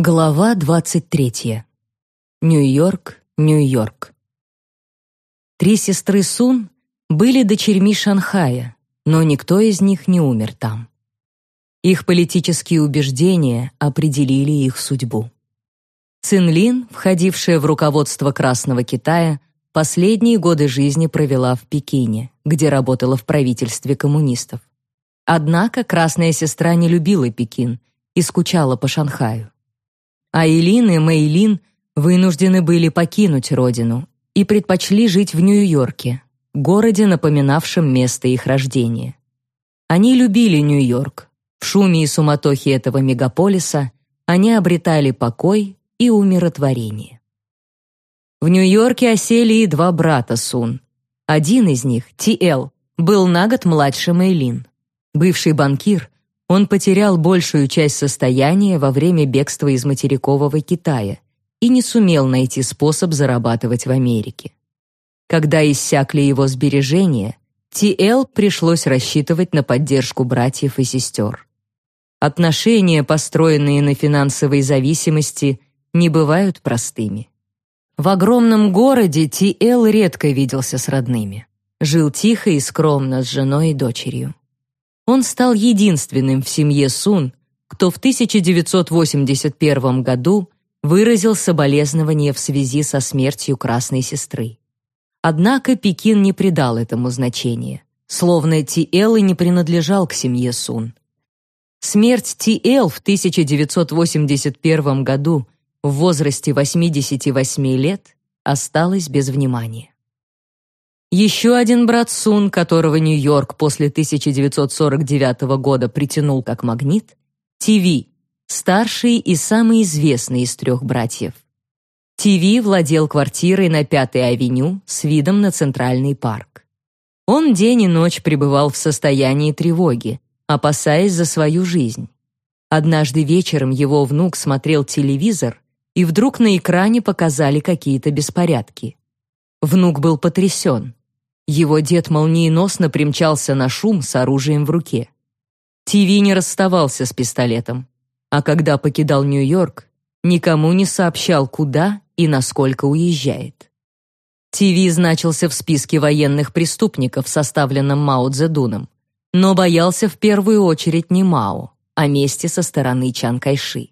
Глава 23. Нью-Йорк, Нью-Йорк. Три сестры Сун были дочерьми Шанхая, но никто из них не умер там. Их политические убеждения определили их судьбу. Цинлин, входившая в руководство Красного Китая, последние годы жизни провела в Пекине, где работала в правительстве коммунистов. Однако красная сестра не любила Пекин и скучала по Шанхаю. Айлин и Мэйлин вынуждены были покинуть родину и предпочли жить в Нью-Йорке, городе, напоминавшем место их рождения. Они любили Нью-Йорк. В шуме и суматохе этого мегаполиса они обретали покой и умиротворение. В Нью-Йорке осели и два брата Сун. Один из них, Ти-Эл, был на год младше Мэйлин. Бывший банкир, он потерял большую часть состояния во время бегства из материкового Китая и не сумел найти способ зарабатывать в Америке. Когда иссякли его сбережения, Ти-Эл пришлось рассчитывать на поддержку братьев и сестер. Отношения, построенные на финансовой зависимости, не бывают простыми. В огромном городе Ти-Эл редко виделся с родными. Жил тихо и скромно с женой и дочерью. Он стал единственным в семье Сун, кто в 1981 году выразил соболезнования в связи со смертью красной сестры. Однако Пекин не придал этому значения, словно Ти-Эл не принадлежал к семье Сун. Смерть Ти-Эл в 1981 году в возрасте 88 лет осталась без внимания. Еще один брат Сун, которого Нью-Йорк после 1949 года притянул как магнит, Ти-Ви, старший и самый известный из трех братьев. Ти-Ви владел квартирой на Пятой авеню с видом на Центральный парк. Он день и ночь пребывал в состоянии тревоги, опасаясь за свою жизнь. Однажды вечером его внук смотрел телевизор, и вдруг на экране показали какие-то беспорядки. Внук был потрясен. Его дед молниеносно примчался на шум с оружием в руке. Тиви не расставался с пистолетом, а когда покидал Нью-Йорк, никому не сообщал, куда и насколько уезжает. Тиви значился в списке военных преступников, составленном Мао Цзэдуном, но боялся в первую очередь не Мао, а мести со стороны Чан Кайши.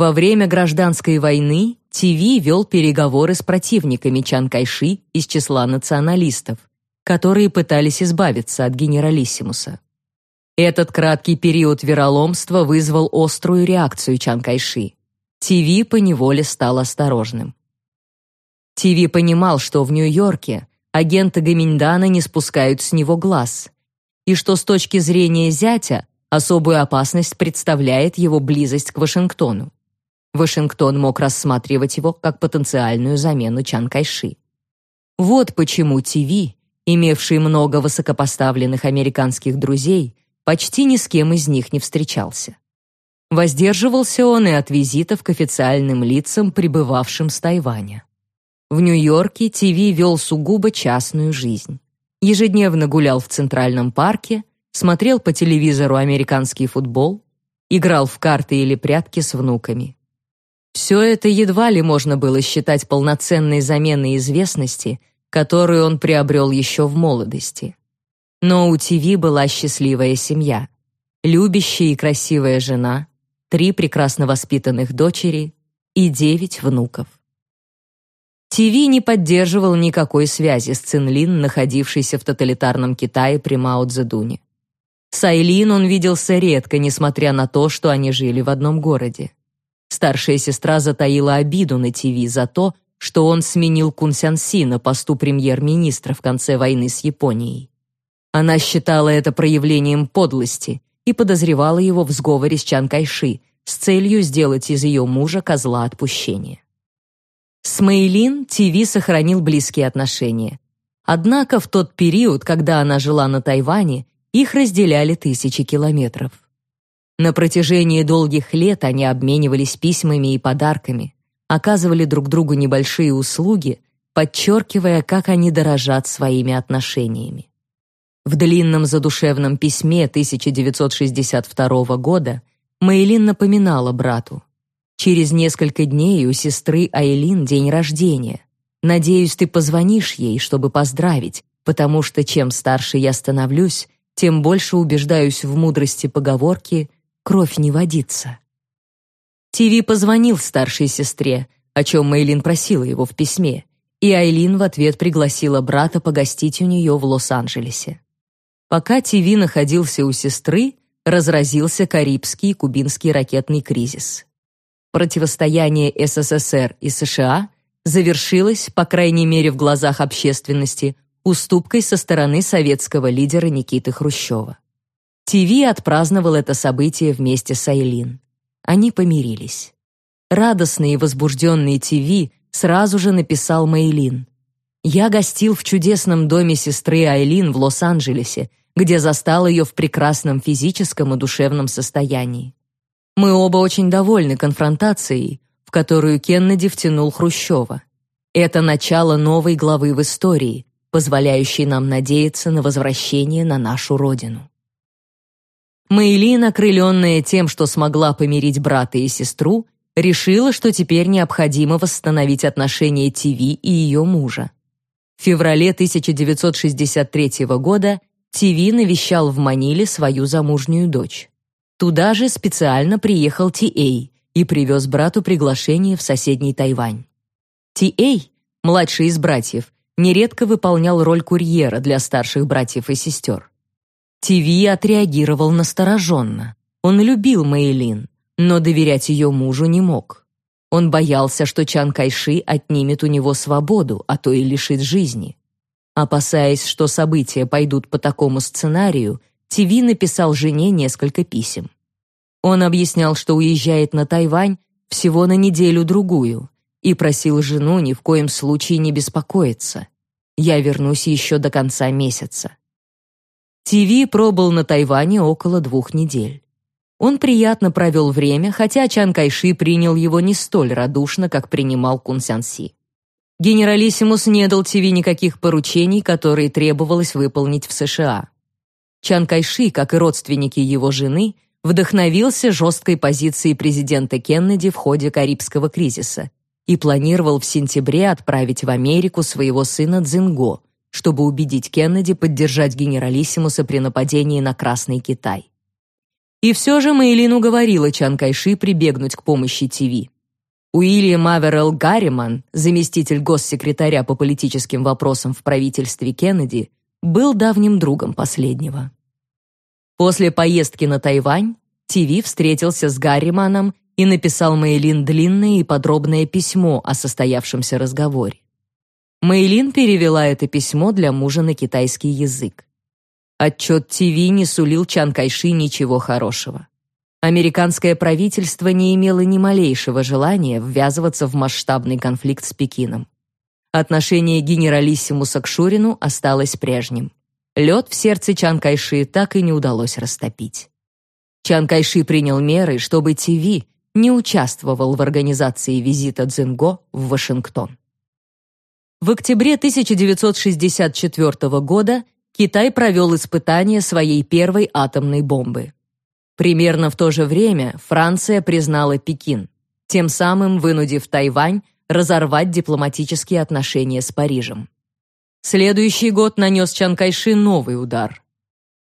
Во время гражданской войны ТВ вел переговоры с противниками Чан Кайши из числа националистов, которые пытались избавиться от генералиссимуса. Этот краткий период вероломства вызвал острую реакцию Чан Кайши. ТВ поневоле стал осторожным. ТВ понимал, что в Нью-Йорке агенты Гаминьдана не спускают с него глаз, и что с точки зрения зятя особую опасность представляет его близость к Вашингтону. Вашингтон мог рассматривать его как потенциальную замену Чан Кайши. Вот почему ТВ, имевший много высокопоставленных американских друзей, почти ни с кем из них не встречался. Воздерживался он и от визитов к официальным лицам, прибывавшим с Тайваня. В Нью-Йорке ТВ вел сугубо частную жизнь. Ежедневно гулял в Центральном парке, смотрел по телевизору американский футбол, играл в карты или прятки с внуками. Все это едва ли можно было считать полноценной заменой известности, которую он приобрел еще в молодости. Но у ТВ была счастливая семья, любящая и красивая жена, три прекрасно воспитанных дочери и девять внуков. ТВ не поддерживал никакой связи с Цинлин, находившейся в тоталитарном Китае при Мао Цзэдуне. С Айлин он виделся редко, несмотря на то, что они жили в одном городе. Старшая сестра затаила обиду на ТВ за то, что он сменил Кун Сян на посту премьер-министра в конце войны с Японией. Она считала это проявлением подлости и подозревала его в сговоре с Чан Кайши с целью сделать из ее мужа козла отпущения. С Мэйлин ТВ сохранил близкие отношения. Однако в тот период, когда она жила на Тайване, их разделяли тысячи километров. На протяжении долгих лет они обменивались письмами и подарками, оказывали друг другу небольшие услуги, подчеркивая, как они дорожат своими отношениями. В длинном задушевном письме 1962 года Мэйлин напоминала брату: Через несколько дней у сестры Айлин день рождения. Надеюсь, ты позвонишь ей, чтобы поздравить, потому что чем старше я становлюсь, тем больше убеждаюсь в мудрости поговорки «кровь не водится». Тиви позвонил старшей сестре, о чем Мейлин просила его в письме, и Айлин в ответ пригласила брата погостить у нее в Лос-Анджелесе. Пока Тиви находился у сестры, разразился Карибский и Кубинский ракетный кризис. Противостояние СССР и США завершилось, по крайней мере в глазах общественности, уступкой со стороны советского лидера Никиты Хрущева. ТВ отпраздновал это событие вместе с Айлин. Они помирились. Радостный и возбужденный ТВ сразу же написал Мейлин. «Я гостил в чудесном доме сестры Айлин в Лос-Анджелесе, где застал ее в прекрасном физическом и душевном состоянии. Мы оба очень довольны конфронтацией, в которую Кеннеди втянул Хрущева. Это начало новой главы в истории, позволяющий нам надеяться на возвращение на нашу родину. Мэйлин, окрыленная тем, что смогла помирить брата и сестру, решила, что теперь необходимо восстановить отношения ТВ и ее мужа. В феврале 1963 года ТВ навещал в Маниле свою замужнюю дочь. Туда же специально приехал Ти и привез брату приглашение в соседний Тайвань. Ти младший из братьев, нередко выполнял роль курьера для старших братьев и сестер. Тиви отреагировал настороженно. Он любил Мэйлин, но доверять ее мужу не мог. Он боялся, что Чан Кайши отнимет у него свободу, а то и лишит жизни. Опасаясь, что события пойдут по такому сценарию, Тиви написал жене несколько писем. Он объяснял, что уезжает на Тайвань всего на неделю-другую, и просил жену ни в коем случае не беспокоиться. Я вернусь еще до конца месяца. ТВ пробыл на Тайване около двух недель. Он приятно провел время, хотя Чан Кайши принял его не столь радушно, как принимал Кун Сян Си. Генералиссимус не дал ТВ никаких поручений, которые требовалось выполнить в США. Чан Кайши, как и родственники его жены, вдохновился жесткой позицией президента Кеннеди в ходе Карибского кризиса и планировал в сентябре отправить в Америку своего сына Цзинго, чтобы убедить Кеннеди поддержать генералиссимуса при нападении на Красный Китай. И все же Мэйлин уговорила Чан Кайши прибегнуть к помощи ТВ. Уильям Аверелл Гарриман, заместитель госсекретаря по политическим вопросам в правительстве Кеннеди, был давним другом последнего. После поездки на Тайвань ТВ встретился с Гарриманом и написал Мэйлин длинное и подробное письмо о состоявшемся разговоре. Мэйлин перевела это письмо для мужа на китайский язык. Отчет ТВ не сулил Чан Кайши ничего хорошего. Американское правительство не имело ни малейшего желания ввязываться в масштабный конфликт с Пекином. Отношение генералиссимуса к Шурину осталось прежним. Лед в сердце Чан Кайши так и не удалось растопить. Чан Кайши принял меры, чтобы ТВ не участвовал в организации визита Цзинго в Вашингтон. В октябре 1964 года Китай провел испытание своей первой атомной бомбы. Примерно в то же время Франция признала Пекин, тем самым вынудив Тайвань разорвать дипломатические отношения с Парижем. Следующий год нанес Чан Кайши новый удар.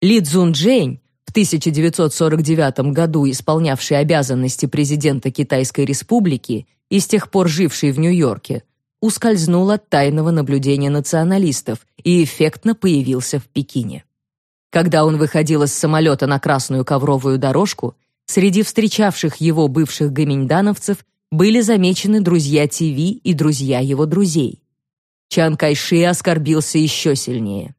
Ли Цзунчжэнь, в 1949 году исполнявший обязанности президента Китайской Республики и с тех пор живший в Нью-Йорке, ускользнул от тайного наблюдения националистов и эффектно появился в Пекине. Когда он выходил из самолета на красную ковровую дорожку, среди встречавших его бывших гоминьдановцев были замечены друзья ТВ и друзья его друзей. Чан Кайши оскорбился еще сильнее.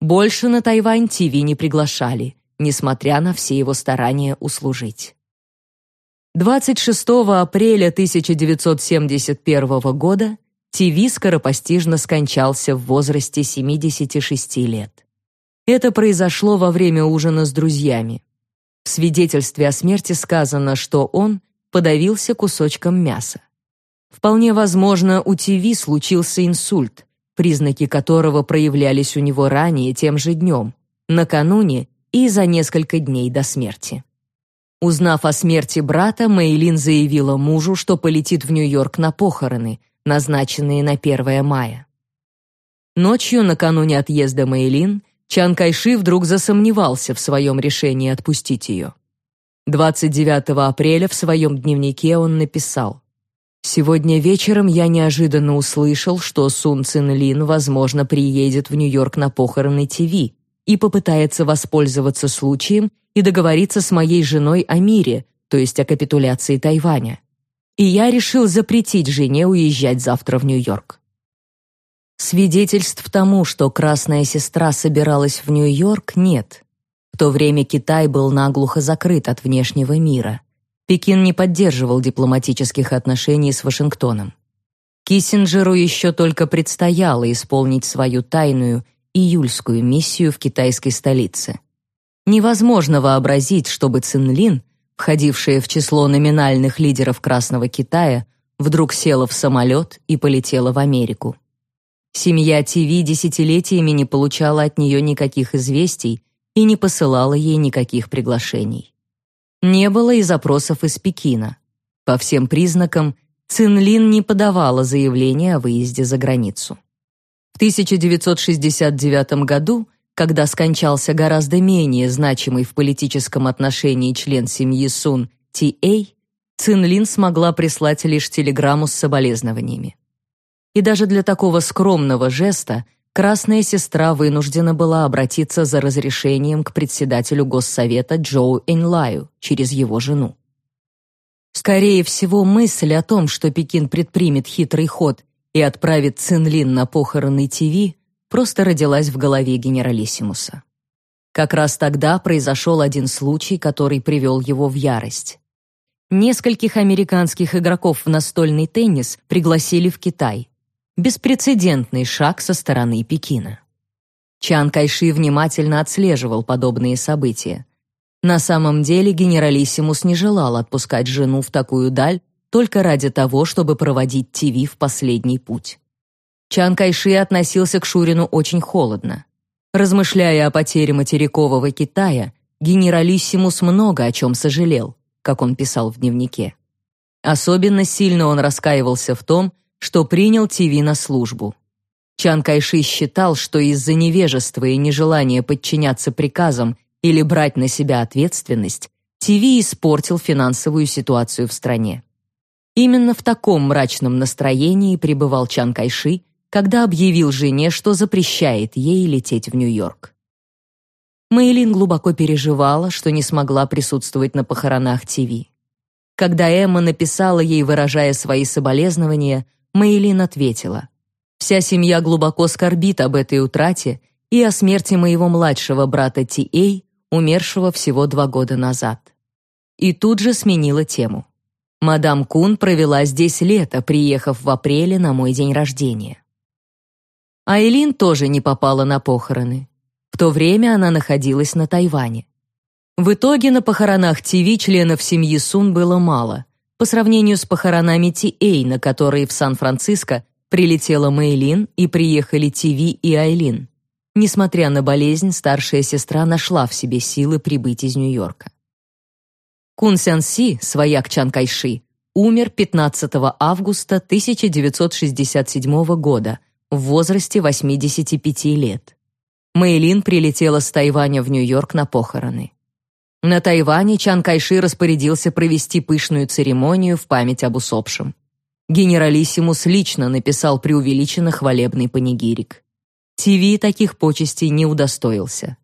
Больше на Тайвань ТВ не приглашали, несмотря на все его старания услужить. 26 апреля 1971 года ТВ скоропостижно скончался в возрасте 76 лет. Это произошло во время ужина с друзьями. В свидетельстве о смерти сказано, что он подавился кусочком мяса. Вполне возможно, у ТВ случился инсульт, признаки которого проявлялись у него ранее тем же днем, накануне и за несколько дней до смерти. Узнав о смерти брата, Мэйлин заявила мужу, что полетит в Нью-Йорк на похороны, назначенные на 1 мая. Ночью, накануне отъезда Мэйлин, Чан Кайши вдруг засомневался в своем решении отпустить ее. 29 апреля в своем дневнике он написал «Сегодня вечером я неожиданно услышал, что Сун Цин Лин, возможно, приедет в Нью-Йорк на похороны ТВ и попытается воспользоваться случаем и договориться с моей женой о мире, то есть о капитуляции Тайваня. И я решил запретить жене уезжать завтра в Нью-Йорк. Свидетельств тому, что красная сестра собиралась в Нью-Йорк, нет. В то время Китай был наглухо закрыт от внешнего мира. Пекин не поддерживал дипломатических отношений с Вашингтоном. Киссинджеру еще только предстояло исполнить свою тайную июльскую миссию в китайской столице. Невозможно вообразить, чтобы Цинлин, входившая в число номинальных лидеров Красного Китая, вдруг села в самолет и полетела в Америку. Семья ТВ десятилетиями не получала от нее никаких известий и не посылала ей никаких приглашений. Не было и запросов из Пекина. По всем признакам, Цинлин не подавала заявление о выезде за границу. В 1969 году, когда скончался гораздо менее значимый в политическом отношении член семьи Сун Ти Эй, Цинлин смогла прислать лишь телеграмму с соболезнованиями. И даже для такого скромного жеста Красная сестра вынуждена была обратиться за разрешением к председателю Госсовета Джоу Энлаю через его жену. Скорее всего, мысль о том, что Пекин предпримет хитрый ход и отправит Цинлин на похороны ТВ, просто родилась в голове генералиссимуса. Как раз тогда произошел один случай, который привел его в ярость. Нескольких американских игроков в настольный теннис пригласили в Китай, Беспрецедентный шаг со стороны Пекина. Чан Кайши внимательно отслеживал подобные события. На самом деле генералиссимус не желал отпускать жену в такую даль только ради того, чтобы проводить ТВ в последний путь. Чан Кайши относился к Шурину очень холодно. Размышляя о потере материкового Китая, генералиссимус много о чем сожалел, как он писал в дневнике. Особенно сильно он раскаивался в том, что принял ТВ на службу. Чан Кайши считал, что из-за невежества и нежелания подчиняться приказам или брать на себя ответственность, ТВ испортил финансовую ситуацию в стране. Именно в таком мрачном настроении пребывал Чан Кайши, когда объявил жене, что запрещает ей лететь в Нью-Йорк. Мэйлин глубоко переживала, что не смогла присутствовать на похоронах ТВ. Когда Эмма написала ей, выражая свои соболезнования, Мэйлин ответила: "Вся семья глубоко скорбит об этой утрате и о смерти моего младшего брата Ти-Эй, умершего всего два года назад". И тут же сменила тему. Мадам Кун провела здесь лето, приехав в апреле на мой день рождения. Айлин тоже не попала на похороны. В то время она находилась на Тайване. В итоге на похоронах ТВ членов семьи Сун было мало, по сравнению с похоронами Ти-Эй, на которые в Сан-Франциско прилетела Мэйлин и приехали Ти-Ви и Айлин. Несмотря на болезнь, старшая сестра нашла в себе силы прибыть из Нью-Йорка. Кун Сян Си, свояк Чан Кайши, умер 15 августа 1967 года в возрасте 85 лет. Мэйлин прилетела с Тайваня в Нью-Йорк на похороны. На Тайване Чан Кайши распорядился провести пышную церемонию в память об усопшем. Генералиссимус лично написал преувеличенно хвалебный панигирик. ТВ таких почестей не удостоился.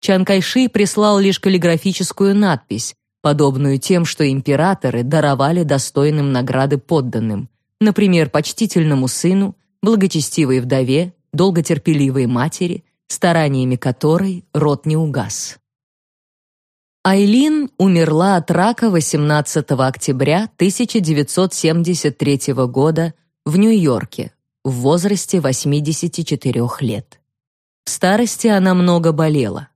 Чан Кайши прислал лишь каллиграфическую надпись, подобную тем, что императоры даровали достойным награды подданным, например, почтительному сыну, благочестивой вдове, долготерпеливой матери, стараниями которой род не угас. Айлин умерла от рака 18 октября 1973 года в Нью-Йорке в возрасте 84 лет. В старости она много болела.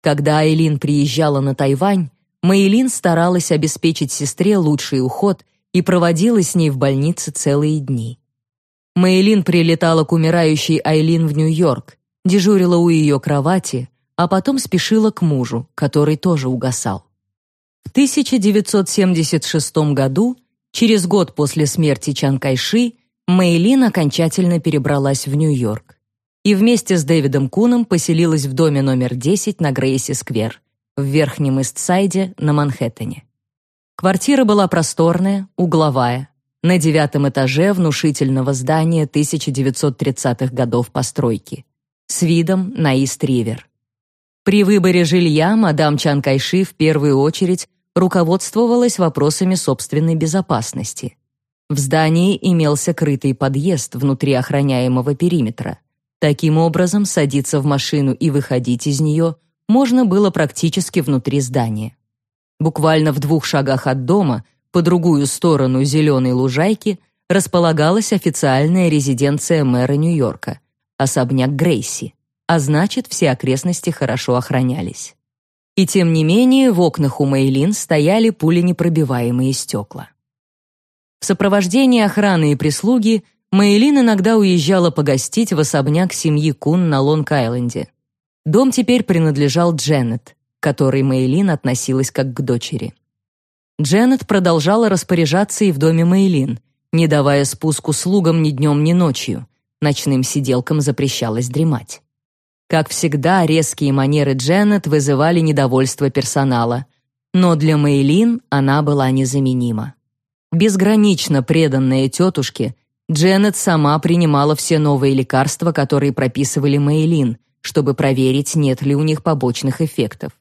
Когда Айлин приезжала на Тайвань, Мэйлин старалась обеспечить сестре лучший уход и проводила с ней в больнице целые дни. Мэйлин прилетала к умирающей Айлин в Нью-Йорк, дежурила у ее кровати, а потом спешила к мужу, который тоже угасал. В 1976 году, через год после смерти Чан Кайши, Мэйлин окончательно перебралась в Нью-Йорк и вместе с Дэвидом Куном поселилась в доме номер 10 на Грейси-сквер в Верхнем Истсайде на Манхэттене. Квартира была просторная, угловая, на девятом этаже внушительного здания 1930-х годов постройки, с видом на Ист-Ривер. При выборе жилья мадам Чан Кайши в первую очередь руководствовалась вопросами собственной безопасности. В здании имелся крытый подъезд внутри охраняемого периметра. Таким образом, садиться в машину и выходить из нее можно было практически внутри здания. Буквально в двух шагах от дома, по другую сторону зеленой лужайки, располагалась официальная резиденция мэра Нью-Йорка, особняк Грейси, а значит, все окрестности хорошо охранялись. И тем не менее, в окнах у Мэйлин стояли пуленепробиваемые стекла. В сопровождении охраны и прислуги Мэйлин иногда уезжала погостить в особняк семьи Кун на Лонг-Айленде. Дом теперь принадлежал Дженнет, к которой Мэйлин относилась как к дочери. Дженнет продолжала распоряжаться и в доме Мэйлин, не давая спуску слугам ни днем, ни ночью. Ночным сиделкам запрещалось дремать. Как всегда, резкие манеры Дженнет вызывали недовольство персонала, но для Мэйлин она была незаменима. Безгранично преданная тетушке, Дженнет сама принимала все новые лекарства, которые прописывали Мэйлин, чтобы проверить, нет ли у них побочных эффектов.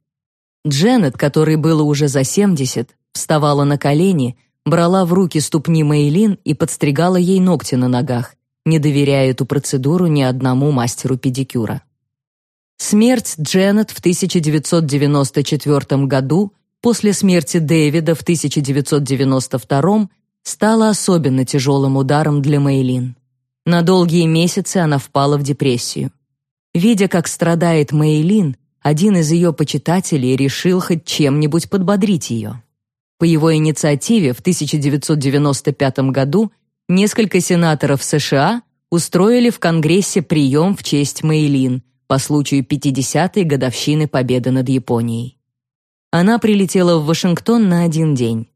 Дженнет, которой было уже за 70, вставала на колени, брала в руки ступни Мэйлин и подстригала ей ногти на ногах, не доверяя эту процедуру ни одному мастеру педикюра. Смерть Дженнет в 1994 году после смерти Дэвида в 1992 стала особенно тяжелым ударом для Мэйлин. На долгие месяцы она впала в депрессию. Видя, как страдает Мэйлин, один из ее почитателей решил хоть чем-нибудь подбодрить ее. По его инициативе в 1995 году несколько сенаторов США устроили в Конгрессе прием в честь Мэйлин по случаю 50-й годовщины победы над Японией. Она прилетела в Вашингтон на один день.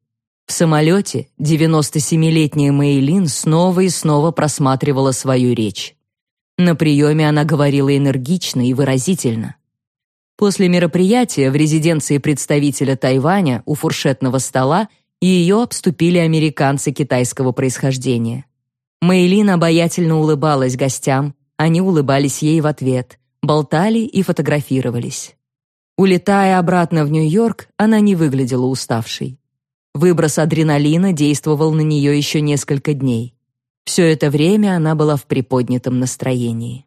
В самолете 97-летняя Мэйлин снова и снова просматривала свою речь. На приеме она говорила энергично и выразительно. После мероприятия в резиденции представителя Тайваня у фуршетного стола ее обступили американцы китайского происхождения. Мэйлин обаятельно улыбалась гостям, они улыбались ей в ответ, болтали и фотографировались. Улетая обратно в Нью-Йорк, она не выглядела уставшей. Выброс адреналина действовал на нее еще несколько дней. Все это время она была в приподнятом настроении.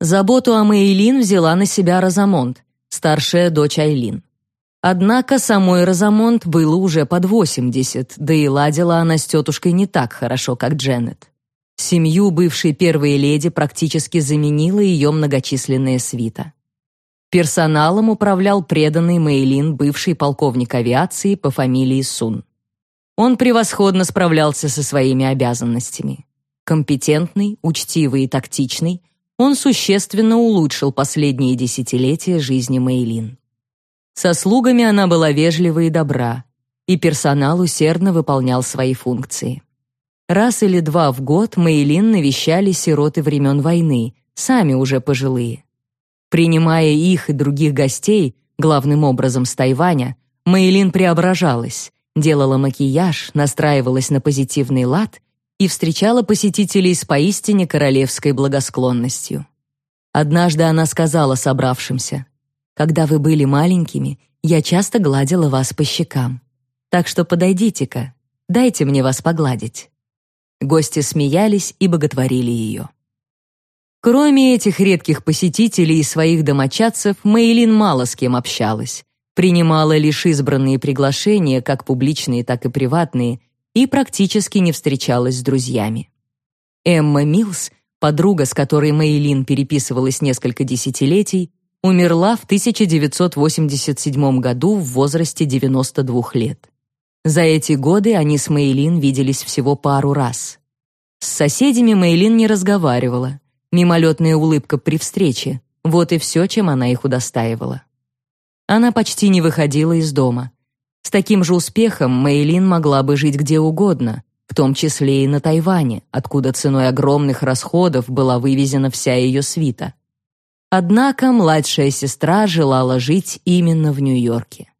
Заботу о Мэйлин взяла на себя Розамонт, старшая дочь Айлин. Однако самой Розамонт было уже под 80, да и ладила она с тетушкой не так хорошо, как Дженнет. Семью бывшей первой леди практически заменила ее многочисленная свита. Персоналом управлял преданный Мэйлин бывший полковник авиации по фамилии Сун. Он превосходно справлялся со своими обязанностями. Компетентный, учтивый и тактичный, он существенно улучшил последние десятилетия жизни Мэйлин. Со слугами она была вежлива и добра, и персонал усердно выполнял свои функции. Раз или два в год Мэйлин навещали сироты времен войны, сами уже пожилые. Принимая их и других гостей, главным образом с Тайваня, Мэйлин преображалась, делала макияж, настраивалась на позитивный лад и встречала посетителей с поистине королевской благосклонностью. Однажды она сказала собравшимся, «Когда вы были маленькими, я часто гладила вас по щекам. Так что подойдите-ка, дайте мне вас погладить». Гости смеялись и боготворили ее. Кроме этих редких посетителей и своих домочадцев, Мэйлин мало с кем общалась, принимала лишь избранные приглашения, как публичные, так и приватные, и практически не встречалась с друзьями. Эмма Милс, подруга, с которой Мэйлин переписывалась несколько десятилетий, умерла в 1987 году в возрасте 92 лет. За эти годы они с Мэйлин виделись всего пару раз. С соседями Мэйлин не разговаривала, Мимолетная улыбка при встрече — вот и все, чем она их удостаивала. Она почти не выходила из дома. С таким же успехом Мэйлин могла бы жить где угодно, в том числе и на Тайване, откуда ценой огромных расходов была вывезена вся ее свита. Однако младшая сестра желала жить именно в Нью-Йорке.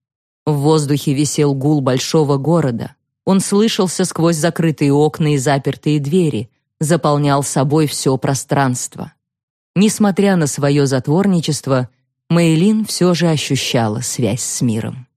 В воздухе висел гул большого города. Он слышался сквозь закрытые окна и запертые двери, заполнял собой все пространство. Несмотря на свое затворничество, Мэйлин все же ощущала связь с миром.